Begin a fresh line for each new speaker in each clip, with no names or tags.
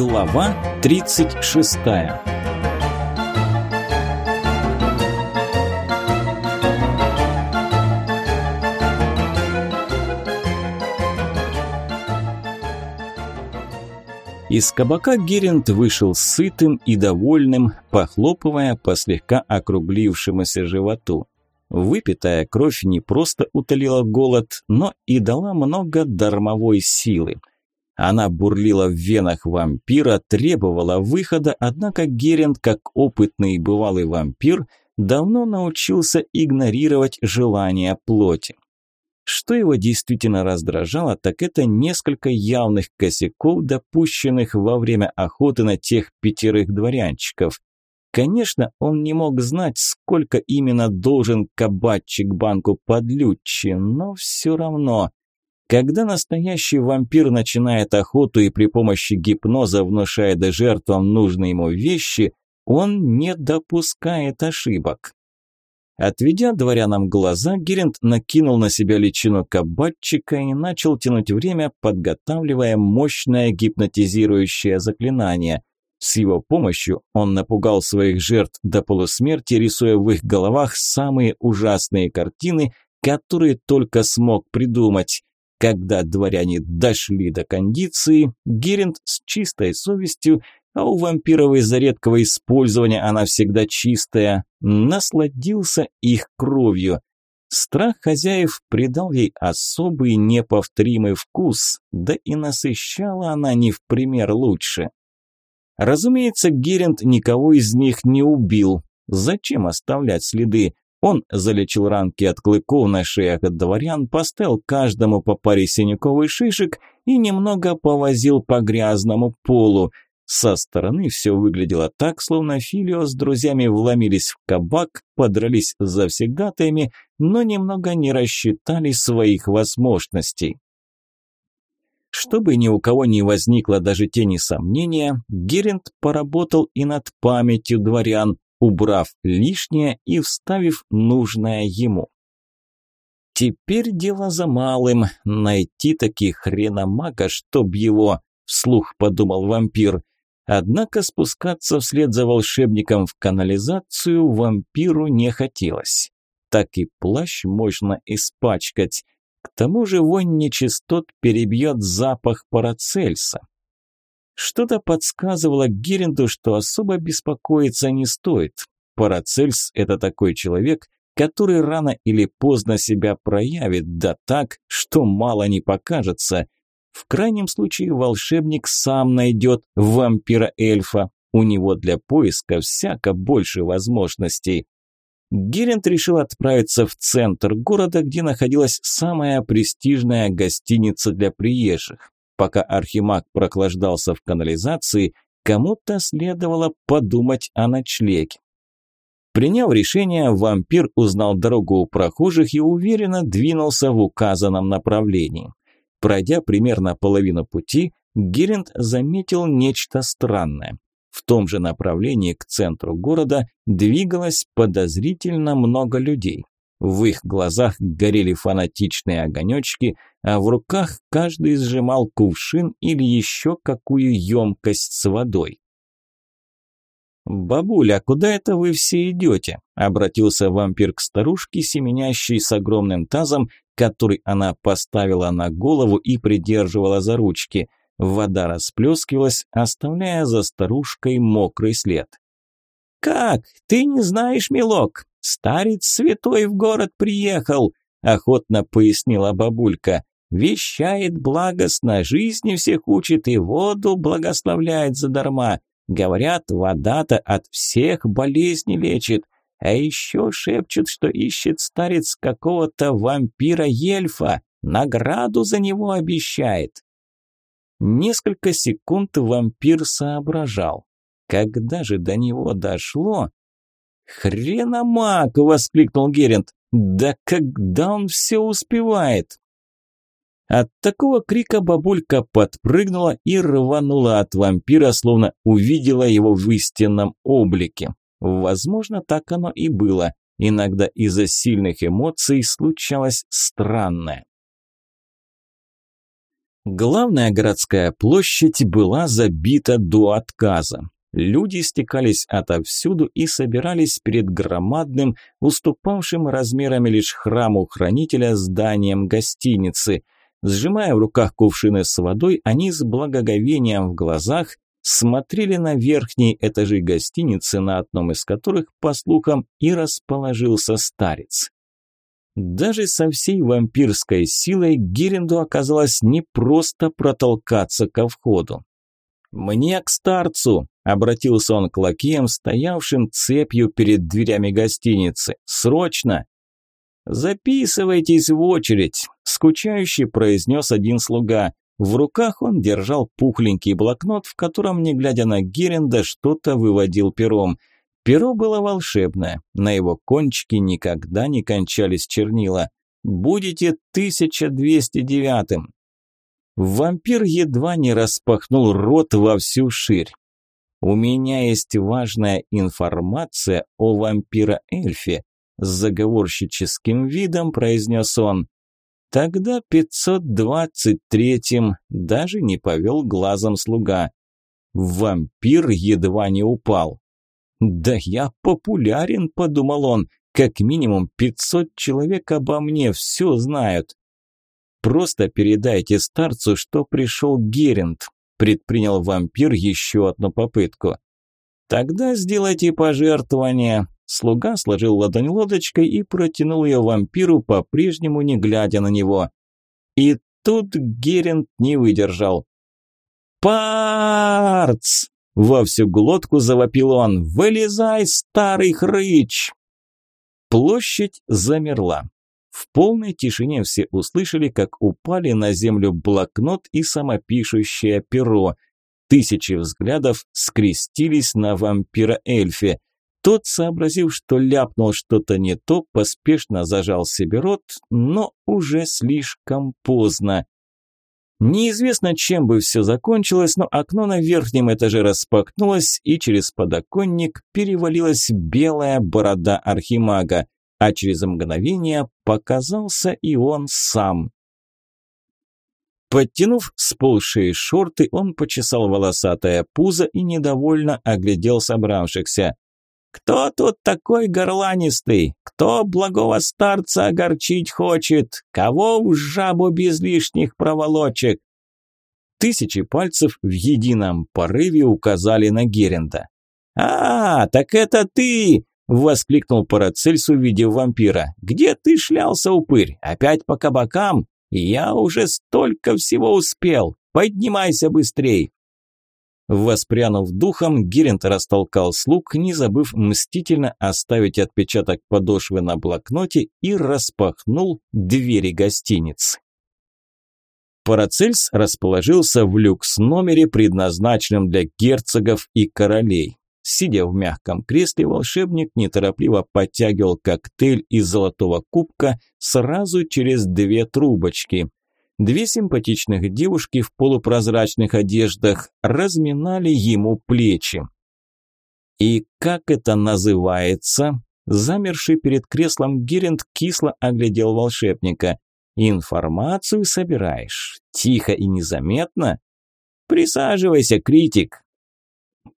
Глава 36 Из кабака Геринд вышел сытым и довольным, похлопывая по слегка округлившемуся животу. Выпитая кровь не просто утолила голод, но и дала много дармовой силы. Она бурлила в венах вампира, требовала выхода, однако Геринд, как опытный и бывалый вампир, давно научился игнорировать желания плоти. Что его действительно раздражало, так это несколько явных косяков, допущенных во время охоты на тех пятерых дворянчиков. Конечно, он не мог знать, сколько именно должен кабачик банку подлючи, но все равно. Когда настоящий вампир начинает охоту и при помощи гипноза внушает жертвам нужные ему вещи, он не допускает ошибок. Отведя дворянам глаза, Геринд накинул на себя личину кабачика и начал тянуть время, подготавливая мощное гипнотизирующее заклинание. С его помощью он напугал своих жертв до полусмерти, рисуя в их головах самые ужасные картины, которые только смог придумать. Когда дворяне дошли до кондиции, Геринд с чистой совестью, а у вампиров из-за редкого использования она всегда чистая, насладился их кровью. Страх хозяев придал ей особый неповторимый вкус, да и насыщала она не в пример лучше. Разумеется, Геринд никого из них не убил. Зачем оставлять следы? Он залечил ранки от клыков на шеях от дворян, поставил каждому по паре синяков шишек и немного повозил по грязному полу. Со стороны все выглядело так, словно Филио с друзьями вломились в кабак, подрались с завсегдатаями, но немного не рассчитали своих возможностей. Чтобы ни у кого не возникло даже тени сомнения, Геринд поработал и над памятью дворян, убрав лишнее и вставив нужное ему. Теперь дело за малым – найти таких хреномага, чтоб его, вслух подумал вампир. Однако спускаться вслед за волшебником в канализацию вампиру не хотелось. Так и плащ можно испачкать. К тому же вонь нечистот перебьет запах Парацельса. Что-то подсказывало Геринду, что особо беспокоиться не стоит. Парацельс – это такой человек, который рано или поздно себя проявит, да так, что мало не покажется. В крайнем случае волшебник сам найдет вампира-эльфа. У него для поиска всяко больше возможностей. Геринд решил отправиться в центр города, где находилась самая престижная гостиница для приезжих. Пока Архимаг прохлаждался в канализации, кому-то следовало подумать о ночлеге. Приняв решение, вампир узнал дорогу у прохожих и уверенно двинулся в указанном направлении. Пройдя примерно половину пути, Геринд заметил нечто странное. В том же направлении к центру города двигалось подозрительно много людей. В их глазах горели фанатичные огонечки, а в руках каждый сжимал кувшин или еще какую емкость с водой. «Бабуля, куда это вы все идете?» – обратился вампир к старушке, семенящей с огромным тазом, который она поставила на голову и придерживала за ручки – Вода расплескивалась, оставляя за старушкой мокрый след. «Как? Ты не знаешь, милок? Старец святой в город приехал!» – охотно пояснила бабулька. «Вещает благостно, жизни всех учит и воду благословляет задарма. Говорят, вода-то от всех болезней лечит. А еще шепчут, что ищет старец какого-то вампира-ельфа, награду за него обещает. Несколько секунд вампир соображал. Когда же до него дошло... «Хреномак!» – воскликнул Герент. «Да когда он все успевает?» От такого крика бабулька подпрыгнула и рванула от вампира, словно увидела его в истинном облике. Возможно, так оно и было. Иногда из-за сильных эмоций случалось странное. Главная городская площадь была забита до отказа. Люди стекались отовсюду и собирались перед громадным, уступавшим размерами лишь храму хранителя зданием гостиницы. Сжимая в руках кувшины с водой, они с благоговением в глазах смотрели на верхние этажи гостиницы, на одном из которых, по слухам, и расположился старец. Даже со всей вампирской силой Геренду оказалось не просто протолкаться ко входу. «Мне к старцу!» – обратился он к лакеям, стоявшим цепью перед дверями гостиницы. «Срочно!» «Записывайтесь в очередь!» – скучающий произнес один слуга. В руках он держал пухленький блокнот, в котором, не глядя на Геренда, что-то выводил пером. Перо было волшебное, на его кончике никогда не кончались чернила. «Будете 1209-м!» Вампир едва не распахнул рот во всю ширь. «У меня есть важная информация о вампира-эльфе», с заговорщическим видом произнес он. Тогда 523-м даже не повел глазом слуга. Вампир едва не упал. «Да я популярен», – подумал он, – «как минимум 500 человек обо мне все знают». «Просто передайте старцу, что пришел Герент», – предпринял вампир еще одну попытку. «Тогда сделайте пожертвование», Слуга сложил ладонь лодочкой и протянул ее вампиру, по-прежнему не глядя на него. И тут Герент не выдержал. «Парц!» – во всю глотку завопил он. «Вылезай, старый хрыч!» Площадь замерла. В полной тишине все услышали, как упали на землю блокнот и самопишущее перо. Тысячи взглядов скрестились на вампира-эльфе. Тот, сообразив, что ляпнул что-то не то, поспешно зажал себе рот, но уже слишком поздно. Неизвестно, чем бы все закончилось, но окно на верхнем этаже распахнулось, и через подоконник перевалилась белая борода архимага, а через мгновение показался и он сам. Подтянув сползшие шорты, он почесал волосатое пузо и недовольно оглядел собравшихся. Кто тут такой горланистый? Кто благого старца огорчить хочет? Кого в жабу без лишних проволочек? Тысячи пальцев в едином порыве указали на Геренда. «А, так это ты!» – воскликнул Парацельс, увидев вампира. «Где ты шлялся, упырь? Опять по кабакам? Я уже столько всего успел. Поднимайся быстрей!» Воспрянув духом, Герент растолкал слуг, не забыв мстительно оставить отпечаток подошвы на блокноте и распахнул двери гостиницы. Парацельс расположился в люкс-номере, предназначенном для герцогов и королей. Сидя в мягком кресле, волшебник неторопливо подтягивал коктейль из золотого кубка сразу через две трубочки. Две симпатичных девушки в полупрозрачных одеждах разминали ему плечи. «И как это называется?» Замерший перед креслом Геринд кисло оглядел волшебника. «Информацию собираешь? Тихо и незаметно?» «Присаживайся, критик!»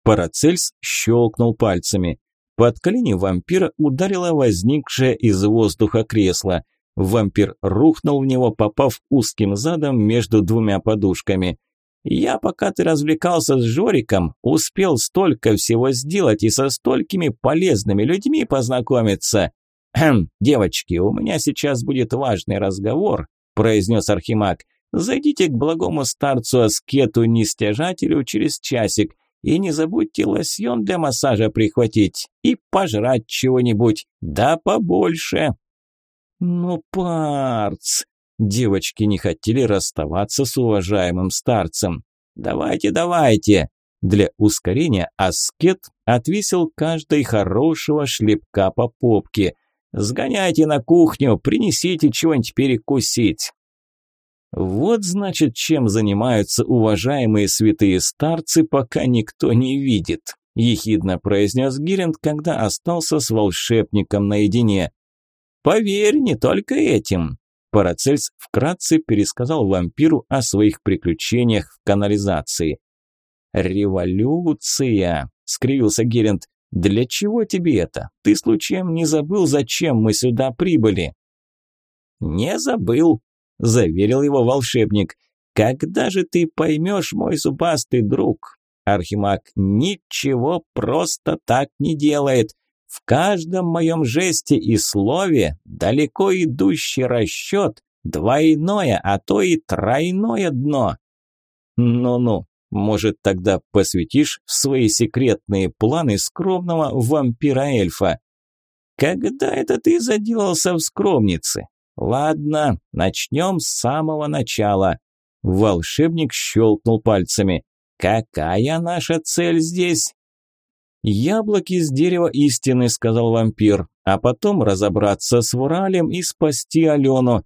Парацельс щелкнул пальцами. Под колени вампира ударило возникшее из воздуха кресло. Вампир рухнул в него, попав узким задом между двумя подушками. «Я, пока ты развлекался с Жориком, успел столько всего сделать и со столькими полезными людьми познакомиться. «Хм, девочки, у меня сейчас будет важный разговор», – произнес Архимаг. «Зайдите к благому старцу-аскету-нестяжателю через часик и не забудьте лосьон для массажа прихватить и пожрать чего-нибудь, да побольше». «Ну, парц!» Девочки не хотели расставаться с уважаемым старцем. «Давайте, давайте!» Для ускорения аскет отвесил каждой хорошего шлепка по попке. «Сгоняйте на кухню, принесите чего-нибудь перекусить!» Вот значит, чем занимаются уважаемые святые старцы, пока никто не видит, ехидно произнес Гиринд, когда остался с волшебником наедине. Поверь, не только этим. Парацельс вкратце пересказал вампиру о своих приключениях в канализации. «Революция!» – скривился Геринд. «Для чего тебе это? Ты случаем не забыл, зачем мы сюда прибыли?» «Не забыл», – заверил его волшебник. «Когда же ты поймешь, мой зубастый друг? Архимаг ничего просто так не делает. В каждом моем жесте и слове далеко идущий расчет, двойное, а то и тройное дно. Ну-ну, может, тогда посвятишь свои секретные планы скромного вампира-эльфа? Когда это ты заделался в скромнице? Ладно, начнем с самого начала. Волшебник щелкнул пальцами. Какая наша цель здесь? «Яблоки с дерева истины», – сказал вампир, «а потом разобраться с Вуралем и спасти Алену».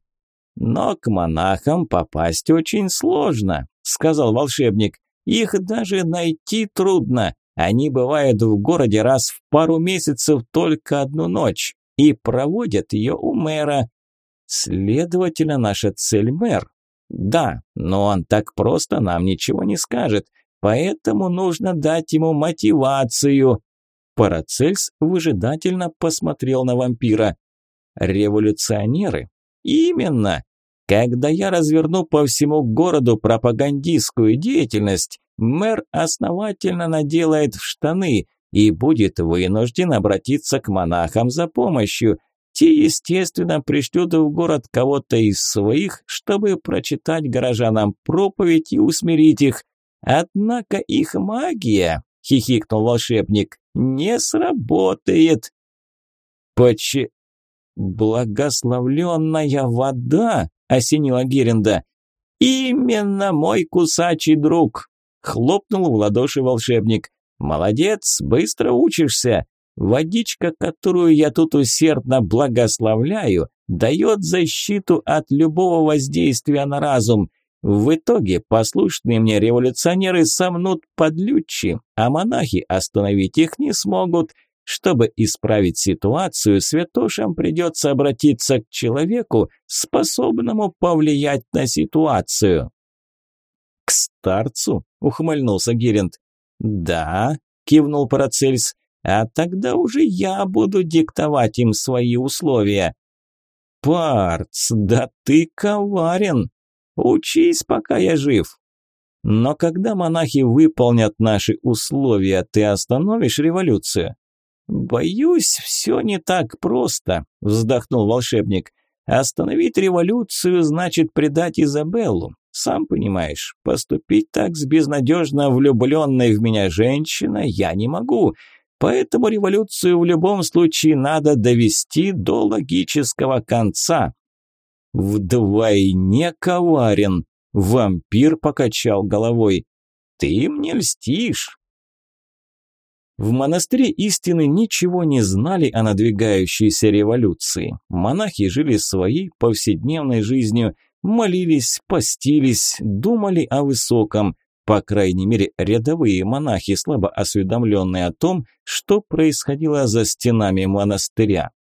«Но к монахам попасть очень сложно», – сказал волшебник. «Их даже найти трудно. Они бывают в городе раз в пару месяцев только одну ночь и проводят ее у мэра. Следовательно, наша цель мэр. Да, но он так просто нам ничего не скажет. Поэтому нужно дать ему мотивацию. Парацельс выжидательно посмотрел на вампира. Революционеры? Именно. Когда я разверну по всему городу пропагандистскую деятельность, мэр основательно наделает в штаны и будет вынужден обратиться к монахам за помощью. Те, естественно, пришлют в город кого-то из своих, чтобы прочитать горожанам проповедь и усмирить их. Однако их магия, хихикнул волшебник, не сработает. Почи... Благословленная вода, осенила Геренда. Именно мой кусачий друг, хлопнул в ладоши волшебник. Молодец, быстро учишься. Водичка, которую я тут усердно благословляю, дает защиту от любого воздействия на разум. В итоге послушные мне революционеры сомнут подлючи, а монахи остановить их не смогут. Чтобы исправить ситуацию, святошам придется обратиться к человеку, способному повлиять на ситуацию. «К старцу?» – ухмыльнулся Гиринд. «Да», – кивнул Парацельс, – «а тогда уже я буду диктовать им свои условия». «Парц, да ты коварен!» Учись, пока я жив. Но когда монахи выполнят наши условия, ты остановишь революцию? Боюсь, все не так просто, вздохнул волшебник. Остановить революцию значит предать Изабеллу. Сам понимаешь, поступить так с безнадежно влюбленной в меня женщиной я не могу. Поэтому революцию в любом случае надо довести до логического конца. «Вдвойне коварен!» Вампир покачал головой. «Ты мне льстишь!» В монастыре истины ничего не знали о надвигающейся революции. Монахи жили своей повседневной жизнью, молились, постились, думали о высоком. По крайней мере, рядовые монахи, слабо осведомленные о том, что происходило за стенами монастыря.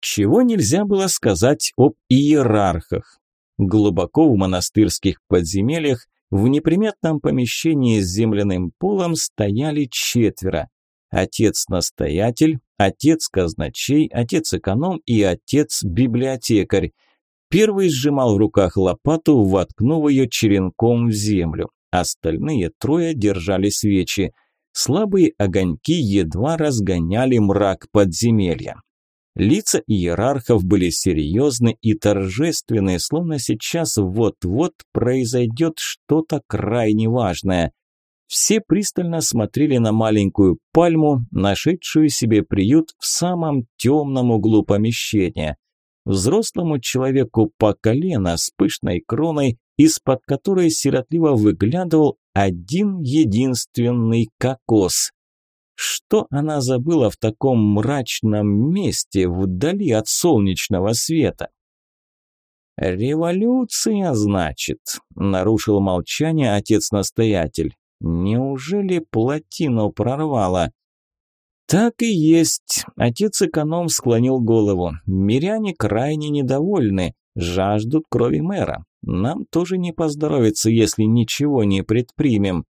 Чего нельзя было сказать об иерархах. Глубоко в монастырских подземельях в неприметном помещении с земляным полом стояли четверо. Отец-настоятель, отец-казначей, отец-эконом и отец-библиотекарь. Первый сжимал в руках лопату, воткнув ее черенком в землю. Остальные трое держали свечи. Слабые огоньки едва разгоняли мрак подземелья. Лица иерархов были серьезны и торжественны, словно сейчас вот-вот произойдет что-то крайне важное. Все пристально смотрели на маленькую пальму, нашедшую себе приют в самом темном углу помещения. Взрослому человеку по колено с пышной кроной, из-под которой сиротливо выглядывал один единственный кокос. Что она забыла в таком мрачном месте, вдали от солнечного света? «Революция, значит», – нарушил молчание отец-настоятель. «Неужели плотину прорвало?» Так и есть. Отец-эконом склонил голову. Миряне крайне недовольны, жаждут крови мэра. Нам тоже не поздоровится, если ничего не предпримем.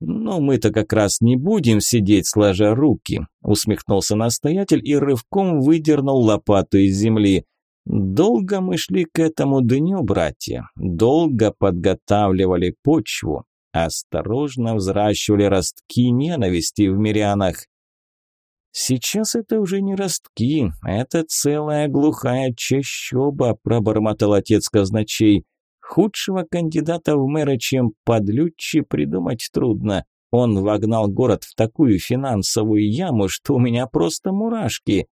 «Но мы-то как раз не будем сидеть сложа руки», – усмехнулся настоятель и рывком выдернул лопату из земли. «Долго мы шли к этому дню, братья, долго подготавливали почву, осторожно взращивали ростки ненависти в мирянах. «Сейчас это уже не ростки, это целая глухая чащоба», – пробормотал отец казначей. «Худшего кандидата в мэры, чем подлючи, придумать трудно. Он вогнал город в такую финансовую яму, что у меня просто мурашки».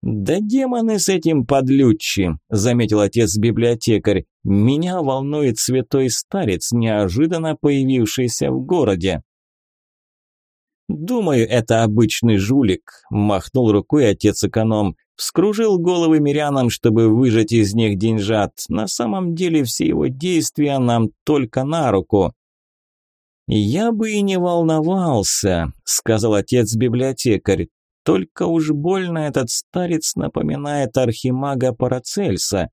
«Да демоны с этим подлючи», – заметил отец-библиотекарь. «Меня волнует святой старец, неожиданно появившийся в городе». «Думаю, это обычный жулик», – махнул рукой отец-эконом. Вскружил головы мирянам, чтобы выжать из них деньжат. На самом деле все его действия нам только на руку. «Я бы и не волновался», – сказал отец-библиотекарь. «Только уж больно этот старец напоминает архимага Парацельса».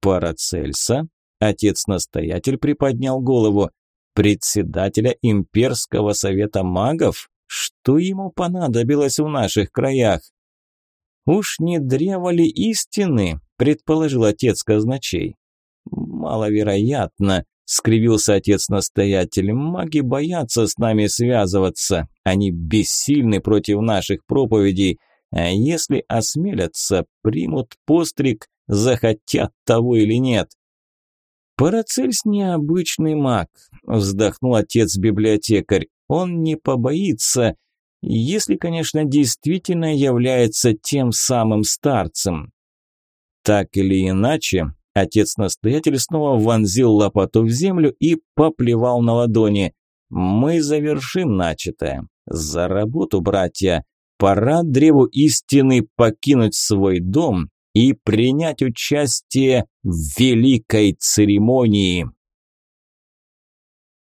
«Парацельса?» – отец-настоятель приподнял голову председателя имперского совета магов? Что ему понадобилось в наших краях? Уж не древо ли истины, предположил отец казначей. Маловероятно, скривился отец-настоятель. Маги боятся с нами связываться. Они бессильны против наших проповедей. А если осмелятся, примут постриг, захотят того или нет. «Парацельс необычный маг», – вздохнул отец-библиотекарь. «Он не побоится, если, конечно, действительно является тем самым старцем». Так или иначе, отец-настоятель снова вонзил лопату в землю и поплевал на ладони. «Мы завершим начатое. За работу, братья. Пора древу истины покинуть свой дом и принять участие в великой церемонии.